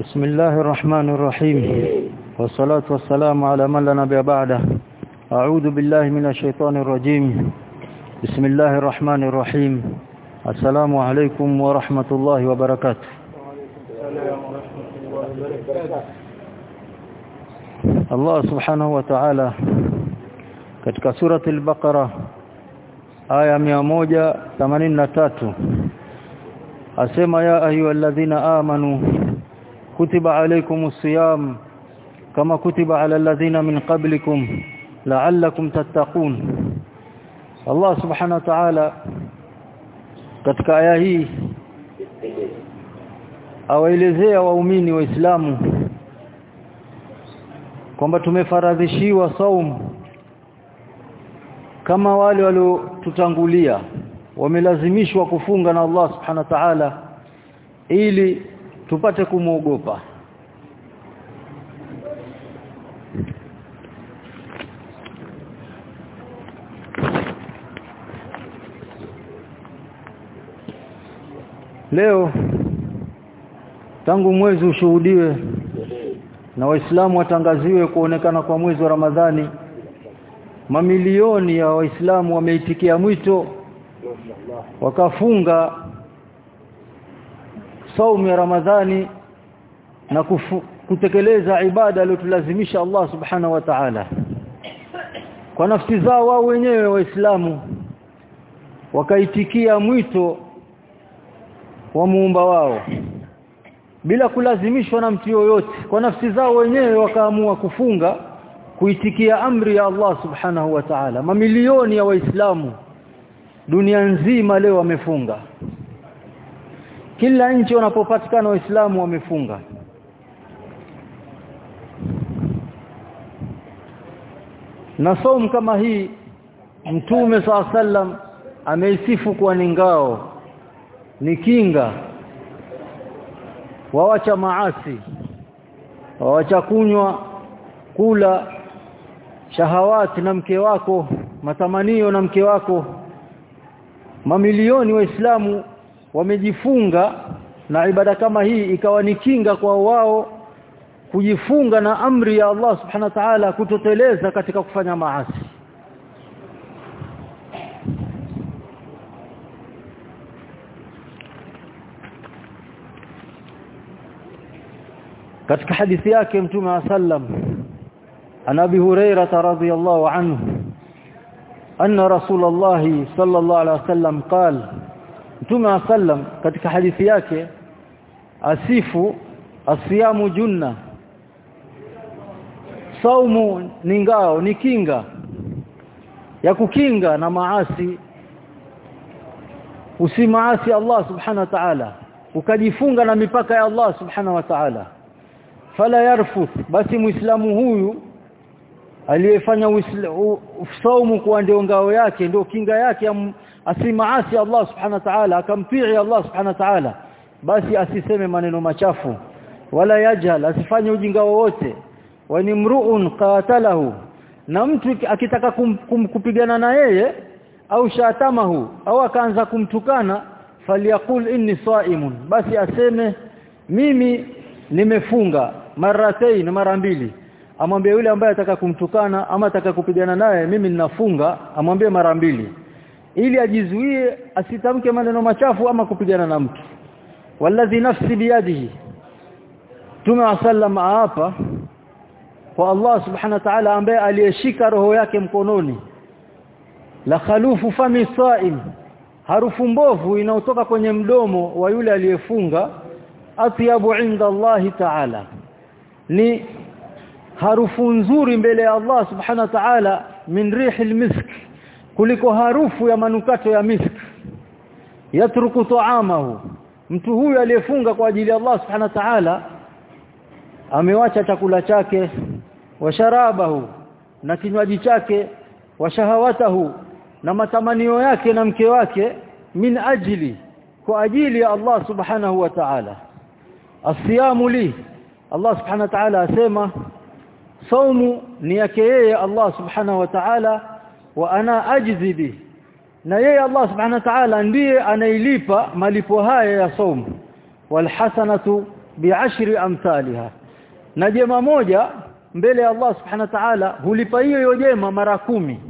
بسم الله الرحمن الرحيم. والصلاة والسلام على من لا نبي بعده. أعوذ بالله من الشيطان الرجيم. بسم الله الرحمن الرحيم. السلام عليكم ورحمة الله وبركاته. subhanahu wa ta'ala katika surati al-Baqara aya 183 asema ya ayyuhalladhina amanu kutiba alaykumus siyam kama kutiba ala alladhina min qablikum la'allakum tattaqun. Allah subhanahu wa ta'ala katika aya hii awaelezea waumini waislamu kwamba tumefaradhishiwa saum kama wale waliotutangulia wamelazimishwa kufunga na Allah subhanahu wa ta'ala ili tupate kumuogopa. Leo tangu mwezi ushuhudiwe na waislamu watangaziwe kuonekana kwa mwezi wa Ramadhani mamilioni ya waislamu wameitikia mwito wakafunga saumu ya Ramadhani na kufu, kutekeleza ibada aliyotulazimisha Allah subhanahu wa ta'ala. Kwa nafsi zao wao wenyewe waislamu wakaitikia mwito wa muumba wao bila kulazimishwa na mtu yoyote. Kwa nafsi zao wenyewe wakaamua kufunga kuitikia amri ya Allah subhanahu wa ta'ala. Mamilioni ya waislamu dunia nzima leo wamefunga kila nchi wanapopatikana waislamu wamefunga. Na somu kama hii mtume sallam ameisifu kuwa ni ngao ni kinga. Wawacha maasi wawacha kunywa kula shahawati na mke wako matamanio na mke wako. Mamilioni waislamu wamejifunga na ibada kama hii ikawa ni kinga kwa wao kujifunga na amri ya Allah subhanahu wa ta'ala kutoteleza katika kufanya maasi katika hadithi yake mtume wa sallam ana abi huraira radhiyallahu anhu anna rasulullah sallallahu alaihi wasallam qala mtume wa sallam katika hadithi yake asifu asiyamu junna. Saumu ni ngao ni kinga ya kukinga na maasi. Usimaasi Allah subhanahu wa ta'ala. Ukajifunga na mipaka ya Allah subhanahu wa ta'ala. Fala yarfuth basi muislamu huyu aliyefanya saumu kuwa ndio ngao yake ndio kinga yake asimaasi Allah subhanahu wa ta'ala akamtii Allah subhanahu wa ta'ala. Basi asiseme maneno machafu. Wala yajhal asifanye ujinga wowote. Wa ni mruun qatalahu. Na mtu akitaka kum, kum, kupigana na yeye au shatamahu au akaanza kumtukana falyakul inni saimun. Basi aseme mimi nimefunga maratain mara mbili. Amwambie yule ambaye ataka kumtukana ama ataka kupigana naye mimi ninafunga amwambie mara mbili ili ajizuie asitamke maneno machafu ama kupigana na mtu. Walladhi nafsi biyadihi. Tuma sallam hapa kwa Allah subhanahu wa ta'ala ambaye aliyeshika roho yake mkononi. La khalufu fami saim. Harufu mbovu inayotoka kwenye mdomo wa yule aliyefunga atyabu inda Allah ta'ala. Ni harufu nzuri mbele ya Allah subhanahu wa ta'ala min rihil misk kuliko harufu ya manukato ya misk yatruku ta'amahu mtu huyu aliyefunga kwa ajili ya Allah subhanahu wa ta'ala amewacha chakula chake washarabahu na kinywaji chake washahawatahu na matamanio yake na mke wake min ajili kwa ajili ya Allah subhanahu wa ta'ala asiyamu li Allah subhanahu wa ta'ala asema saumu ni yake yeye Allah subhanahu wa ta'ala wa ana ajzi bi. Na yeye Allah subhanahu wa ta'ala ndiye anailipa malipo haya ya saumu. Walhasanatu bi'ashri amsalha na jema moja mbele ya Allah subhanahu wa ta'ala hulipa hiyo hiyo jema mara kumi.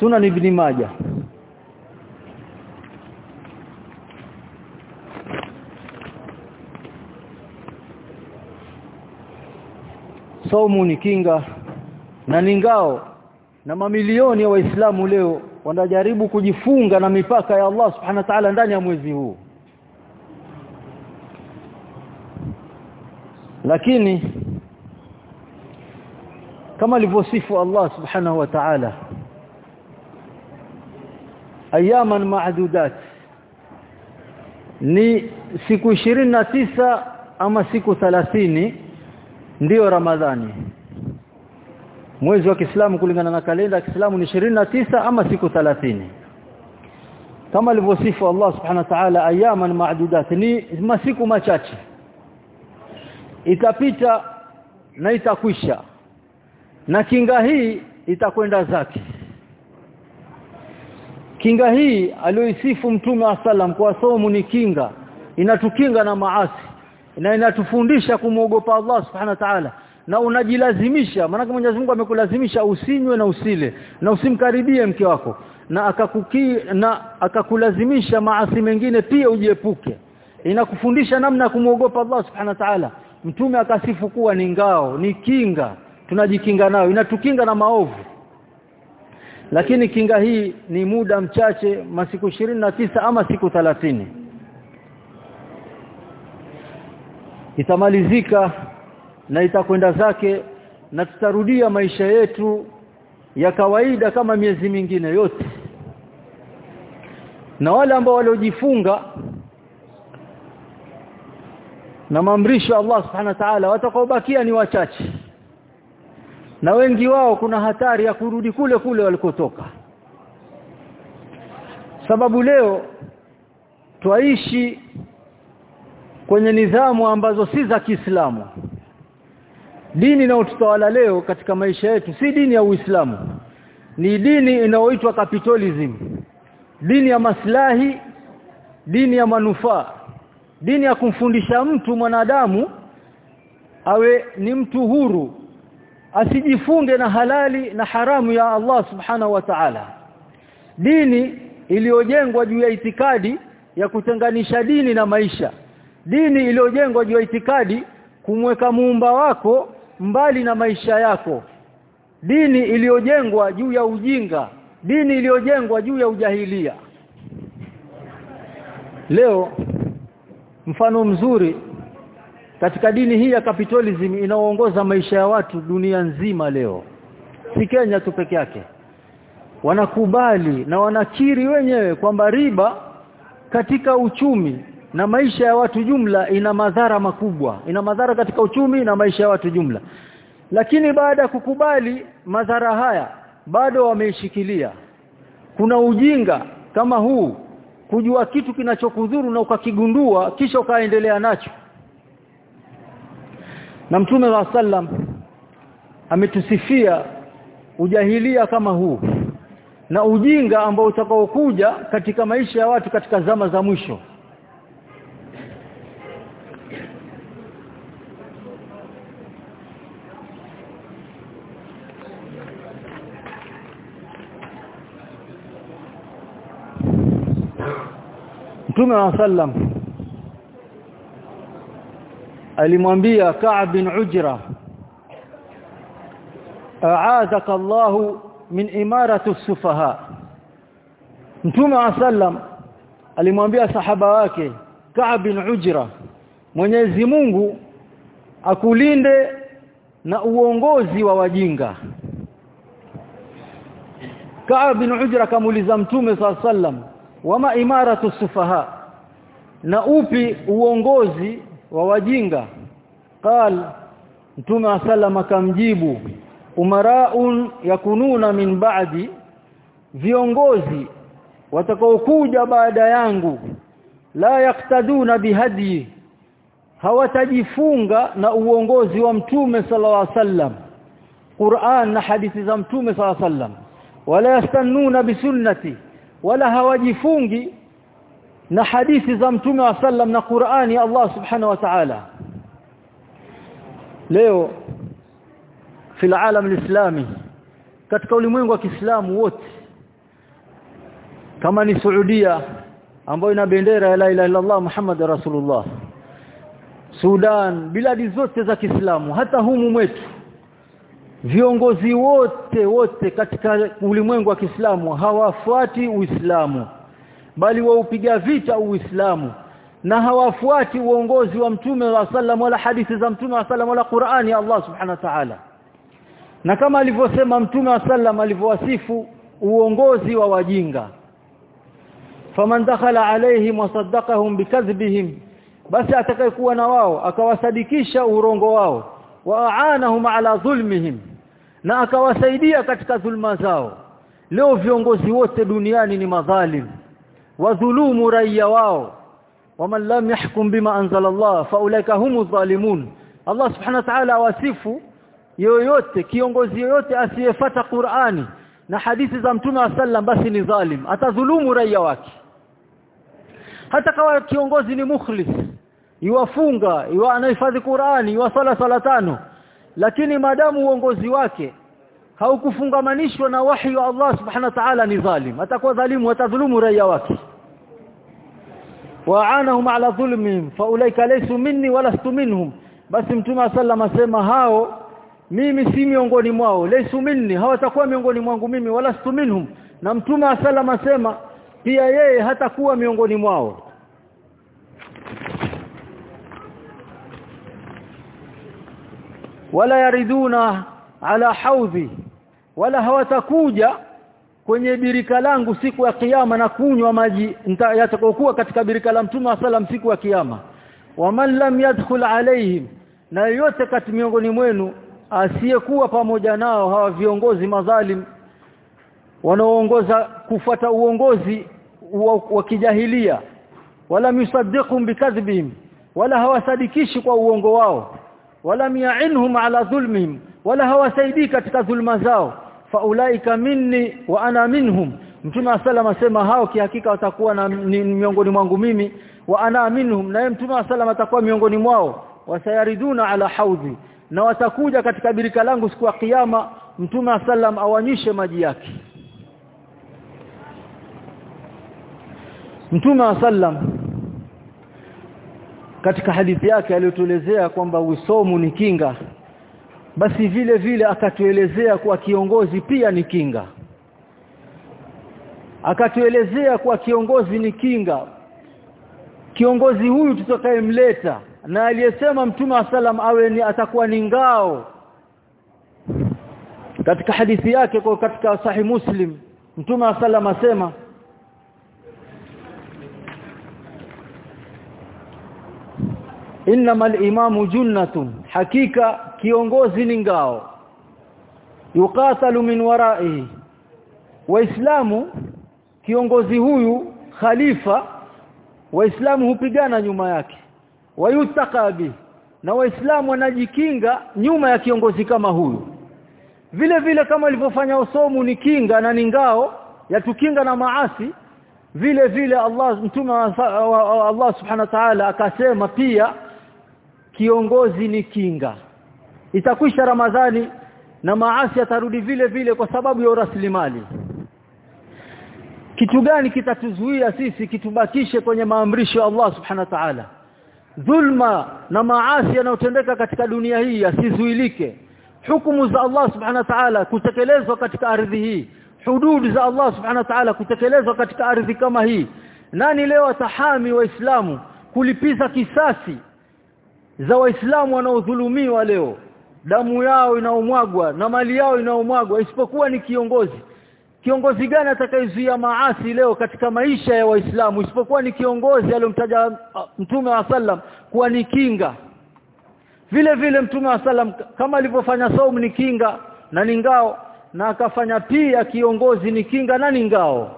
Sunan ibn majah. Saumu ni kinga na ni ngao na mamilioni ya waislamu leo wanajaribu kujifunga na mipaka ya Allah subhanahu wa ta'ala ndani ya mwezi huu. Lakini kama alivyosifu Allah subhanahu wa ta'ala ayaman ma'dudat ni siku tisa ama siku 30 ndiyo Ramadhani mwezi wa Kiislamu kulingana na kalenda ya Kiislamu ni tisa ama siku 30 kama alivyosifu Allah subhanahu wa ta'ala ayaman ma'dudat ni masiku machache. Itapita na itakwisha. Na kinga hii itakwenda zake. Kinga hii aliyoisifu mtume wa sallam kwa somo ni kinga. Inatukinga na maasi. Na inatufundisha kumwogopa Allah subhanahu wa ta'ala na unajilazimisha maana Mwenyezi Mungu amekulazimisha usinywe na usile na usimkaribie mke wako na akakuki na akakulazimisha maasi mengine pia ujiepuke. Inakufundisha namna ya kumwogopa Allah subhanahu wa ta'ala. Mtume akasifu kuwa ni ngao ni kinga tunajikinga nayo inatukinga na maovu. Lakini kinga hii ni muda mchache masiku tisa ama siku 30 itamalizika na itakwenda zake na tutarudia maisha yetu ya kawaida kama miezi mingine yote. Na wale ambao waliojifunga na maamrisho Allah subhanahu wa ta'ala watakaobakia ni wachache. Na wengi wao kuna hatari ya kurudi kule kule walikotoka. Sababu leo twaishi kwenye nidhamu ambazo si za Kiislamu dini inayotutawala leo katika maisha yetu si dini ya Uislamu. Ni dini inayoitwa capitalism. Dini ya maslahi dini ya manufaa. Dini ya kumfundisha mtu mwanadamu awe ni mtu huru asijifunge na halali na haramu ya Allah subhanahu wa ta'ala. Dini iliyojengwa juu ya itikadi ya kutenganisha dini na maisha. Dini iliyojengwa juu ya itikadi kumweka muumba wako mbali na maisha yako. Dini iliyojengwa juu ya ujinga dini iliyojengwa juu ya ujahilia. Leo mfano mzuri katika dini hii ya capitalism inaoongoza maisha ya watu dunia nzima leo. Si Kenya tu peke yake. Wanakubali na wanakiri wenyewe kwamba riba katika uchumi na maisha ya watu jumla ina madhara makubwa. Ina madhara katika uchumi na maisha ya watu jumla. Lakini baada ya kukubali madhara haya bado wameishikilia. Kuna ujinga kama huu kujua kitu kinachokudhuru na ukakigundua kisha ukaendelea nacho. Na mtume wa sallam ametusifia ujahilia kama huu na ujinga ambao utakaokuja katika maisha ya watu katika zama za mwisho Mtume wa sallam alimwambia Ka'b bin Ujra a'adaka Allah min imarati sufaha Mtume wa sallam alimwambia sahaba wake Ka'b bin Ujra Mwenyezi Mungu akulinde na uongozi wa wajinga. Ka'b bin Ujra kamuliza Mtume sallam wama imaratu sufaha. Na upi uongozi wa wajinga? Qal mtume wa sallam akamjibu umaraun yakununa min ba'di viongozi watakaokuja baada yangu la yaktaduna bihadi hawatajifunga na uongozi wa mtume sallallahu alaihi wasallam Qur'an na hadithi za mtume sallallahu alaihi wasallam wala yastannuna bisunnati wala hawajifungi na hadithi za mtume wa sallam na Qur'ani ya Allah subhanahu wa ta'ala. Leo fi alam alislami katika ulimwengu wa Kiislamu wote kama ni Saudia ambayo ina bendera ya la ilaha illallah Muhammad rasulullah Sudan biladi zote za Kiislamu hata humu mwetu viongozi wote wote katika ulimwengu wa Kiislamu hawafuati Uislamu bali waupiga vita Uislamu na hawafuati uongozi wa mtume wa sallam wala hadithi za mtume wa sallam wala Qur'ani ya Allah subhanahu wa ta'ala. Na kama alivyosema mtume wa sallam alivyowasifu uongozi wa wajinga. Faman dakhala alaihim wasaddaqahum bikadhbihim basi atakayekuwa na wao akawasadikisha urongo wao waaanahum ala dhulmihim na akawasaidia katika dhulma zao. Leo viongozi wote duniani ni madhalim wadhulumu raia wao. Waman lam yahkum bima anzala Allah faulaika humu dhalimun. Allah subhanahu wa ta'ala wasifu yoyote kiongozi yoyote asiyefata Qur'ani na hadithi za mtume wa sallam basi ni dhalim atadhulumu raia wake. Hata kama kiongozi ni mukhlis iwafunga iwa anahifadhi Qur'ani iwa sala sala tano lakini madamu uongozi wake haukufungamanishwa na wahi wa Allah subhanahu wa ta'ala ni dhalim atakuwa dhalimu atadhulumu raia wake. Wa'anahum ala dhulmihim faulaika laysu minni wala walastu minhum. Basi mtume sallama asema hao mimi si miongoni mwao. Laysu minni hawatakuwa miongoni mwangu mimi wala walastu minhum. Na mtume sallama asema pia yeye hatakuwa miongoni mwao wala yariduna ala haudhi wala hawatakuja kwenye birika langu siku ya kiyama na kunywa maji yatakokuwa katika birika la mtume wa siku ya kiyama. Waman lam yadkhul alaihim na yote kati miongoni mwenu asiyekuwa pamoja nao hawa viongozi madhalim wanaoongoza kufuata uongozi wa, wa kijahilia wala yusaddiqum bikadhbihim wala hawasadikishi kwa uongo wao wala ya'inhum ala dhulmihim wala hawasaidii katika dhulma zao. Faulaika minni wa ana minhum. Mtume sallam asema hao kihakika watakuwa na ni miongoni mwangu mimi wa ana minhum. Na mtume sallam atakuwa miongoni mwao. Wasayariduna ala haudhi. Na watakuja katika birika langu siku ya kiyama mtume sallam awanyishe maji yake. Mtume sallam katika hadithi yake aliyotuelezea kwamba usomu ni kinga basi vile vile akatuelezea kuwa kiongozi pia ni kinga. Akatuelezea kuwa kiongozi ni kinga. Kiongozi huyu tutakayemleta na aliyesema mtume wa salam awe ni atakuwa ni ngao. Katika hadithi yake kwa katika sahih muslim mtume wa salam asema innamal imamu junnatun. Hakika kiongozi ni ngao. Yukatalu min waraihi. Waislamu kiongozi huyu khalifa waislamu hupigana nyuma yake. Wayutaqabi na waislamu wanajikinga nyuma ya kiongozi kama huyu. Vile vile kama ilivyofanya usomu ni kinga na ni ngao ya tukinga na maasi. Vile vile Allah mtume wa Allah subhanahu wa ta'ala akasema pia kiongozi ni kinga. Itakwisha ramadhani na maasi yatarudi vile vile kwa sababu ya rasilimali kitu gani kitatuzuia sisi kitubakishe kwenye maamrisho ya Allah subhanahu wa ta'ala? Dhulma na maasi yanayotendeka katika dunia hii yasizuilike. Hukumu za Allah subhanahu wa ta'ala kutekelezwa katika ardhi hii. Hudud za Allah subhanahu wa ta'ala kutekelezwa katika ardhi kama hii. Nani leo atahami waislamu kulipiza kisasi za waislamu wanaodhulumiwa leo. Damu yao inaomwagwa na mali yao inaomwagwa isipokuwa ni kiongozi. Kiongozi gani atakayezuia maasi leo katika maisha ya waislamu isipokuwa ni kiongozi aliyomtaja mtume wa sallam kuwa ni kinga? Vile vile mtume wa sallam kama alivyofanya saumu ni kinga na ni ngao na akafanya pia kiongozi ni kinga na ni ngao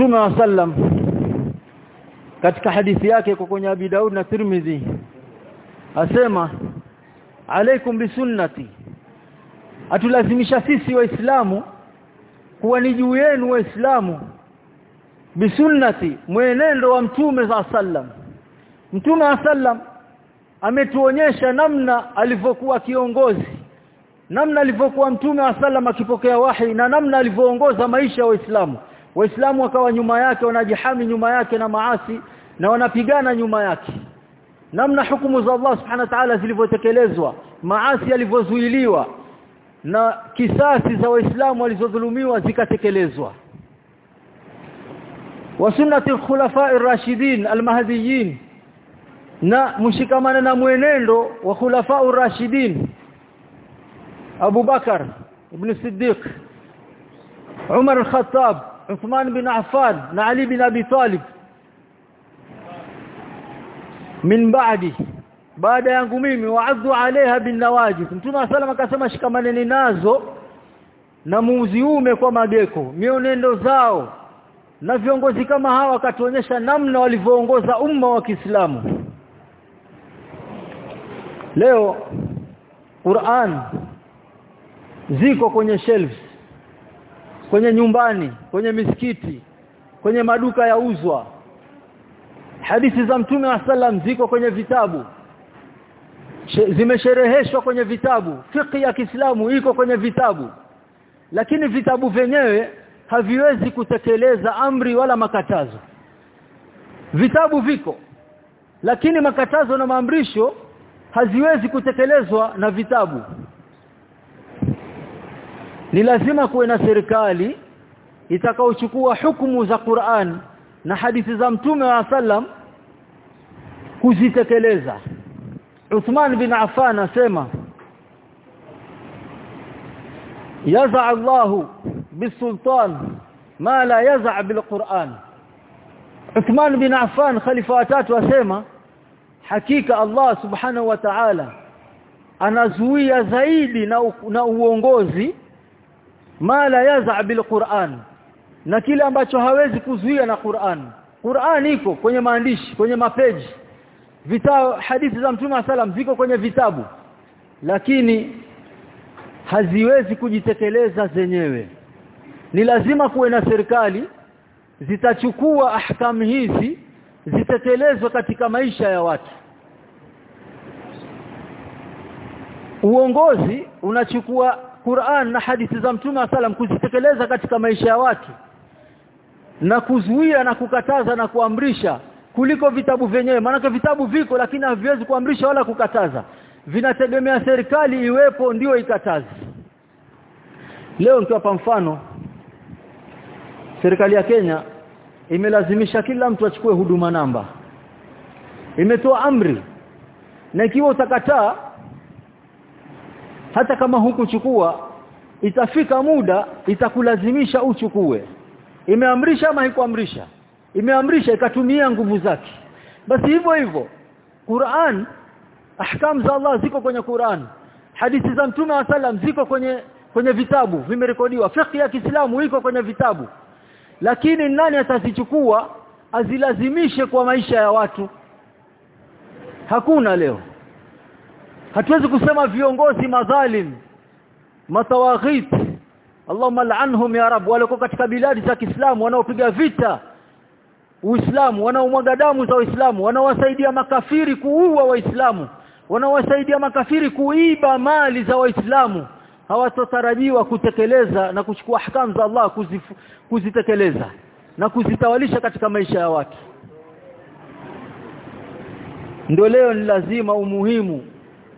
Mtume wa sallam katika hadithi yake kwa kwenye Abi Daud na Tirmidhi asema alaikum bisunnati. Atulazimisha sisi waislamu kuwa ni juu yenu waislamu. Bisunnati mwenendo wa mtume za sallam. Mtume wa sallam ametuonyesha namna alivyokuwa kiongozi namna alivyokuwa mtume wa sallam akipokea wahi na namna alivyoongoza maisha ya waislamu waislamu wakawa nyuma yake wanajihami nyuma yake na maasi na wanapigana nyuma yake. Namna hukumu za Allah subhanahu wa ta'ala zilivyotekelezwa maasi yalivyozuiliwa na kisasi za waislamu walizodhulumiwa zikatekelezwa. Wa sunnati khulafai rashidin almahdiyin na mshikamana na mwenendo wa khulafau rashidin. Abu Bakar ibn Siddiq Umar al-Khattab Uthman bin Affan na Ali bin Abi Talib. Min baadi baada yangu mimi wa'adhu alaiha bin nawajid. Mtume sallam akasema shikamaneni nazo na muuziume kwa mageko. Mionendo zao na viongozi kama hawa wakatuonyesha namna walivyoongoza umma wa Kiislamu. Leo Qur'an ziko kwenye shelves kwenye nyumbani kwenye misikiti kwenye maduka ya uzwa. Hadithi za mtume wa sallam ziko kwenye vitabu. Zimeshereheshwa kwenye vitabu. Fiqh ya Kiislamu iko kwenye vitabu. Lakini vitabu vyenyewe haviwezi kutekeleza amri wala makatazo. Vitabu viko. Lakini makatazo na maamrisho haziwezi kutekelezwa na vitabu ni lazima kuwe na serikali itakaochukua hukumu za Qur'an na hadithi za mtume wa sallam kuzitekeleza. Uthman bin Affan asema yaza Allahu bisultan ma la yaza bilquran. Uthman bin Affan khalifa watatu asema hakika Allah subhanahu wa ta'ala anazuia zaidi na, na uongozi ma la yaza bilquran na kile ambacho hawezi kuzuia na Qur'an. Qur'an iko kwenye maandishi kwenye mapeji. Vitabu hadithi za Mtume salam ziko kwenye vitabu. Lakini haziwezi kujitekeleza zenyewe. Ni lazima kuwe na serikali zitachukua ahkamu hizi zitekelezwe katika maisha ya watu. Uongozi unachukua Qur'an na hadithi za Mtume salam kuzitekeleza katika maisha ya watu na kuzuia na kukataza na kuamrisha kuliko vitabu vyenyewe. Maana vitabu viko lakini haviwezi kuamrisha wala kukataza. Vinategemea serikali iwepo ndio ikatazi leo nikiwapa mfano serikali ya Kenya imelazimisha kila mtu achukue huduma namba. Imetoa amri na ikiwa utakataa hata kama hukuchukua itafika muda itakulazimisha uchukue. Imeamrisha ama haikuamrisha? Imeamrisha ikatumia nguvu zake. Basi hivyo hivyo Qur'an ahkam za Allah ziko kwenye Qur'an. Hadithi za mtume wa sallam ziko kwenye kwenye vitabu vimerekodiwa. Fiqh ya Kiislamu iko kwenye vitabu. Lakini nani atazichukua? Azilazimishe kwa maisha ya watu. Hakuna leo hatuwezi kusema viongozi madhalim matawaghit Allahumma la'anhum ya rab walako katika biladi za Kiislamu wanaopiga vita Uislamu wanaomwaga damu za Uislamu wanawasaidia makafiri kuua waislamu wanawasaidia makafiri kuiba mali za waislamu. Hawatotarajiwa kutekeleza na kuchukua ahkamu za Allah kuzifu, kuzitekeleza na kuzitawalisha katika maisha ya watu. Ndio leo ni lazima umuhimu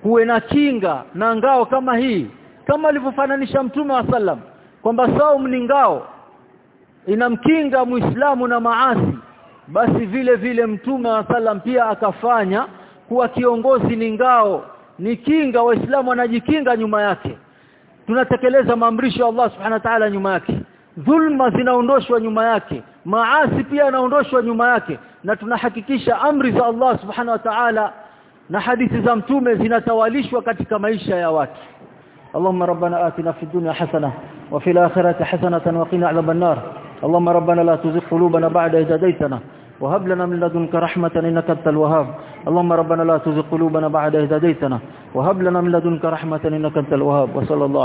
kuwe na kinga na ngao kama hii kama alivyofananisha mtume wa sallam kwamba saum ni ngao inamkinga muislamu na maasi. Basi vile vile mtume wa sallam pia akafanya kuwa kiongozi ni ngao ni kinga. Waislamu wanajikinga nyuma yake. Tunatekeleza maamrisho ya Allah subhanahu wa ta'ala nyuma yake. Dhulma zinaondoshwa nyuma yake. Maasi pia yanaondoshwa nyuma yake. Na tunahakikisha amri za Allah subhanahu wa ta'ala na hadithi za mtume zinatawalishwa katika maisha ya watu. اللهم ربنا آتنا في الدنيا حسنة وفي الآخرة حسنة وقنا عذاب النار اللهم ربنا لا تزغ قلوبنا بعد إذ هديتنا وهب لنا من لدنك رحمة إنك أنت الوهاب اللهم ربنا لا تزغ قلوبنا بعد إذ هديتنا وهب لنا من لدنك رحمة إنك أنت الوهاب وصلى الله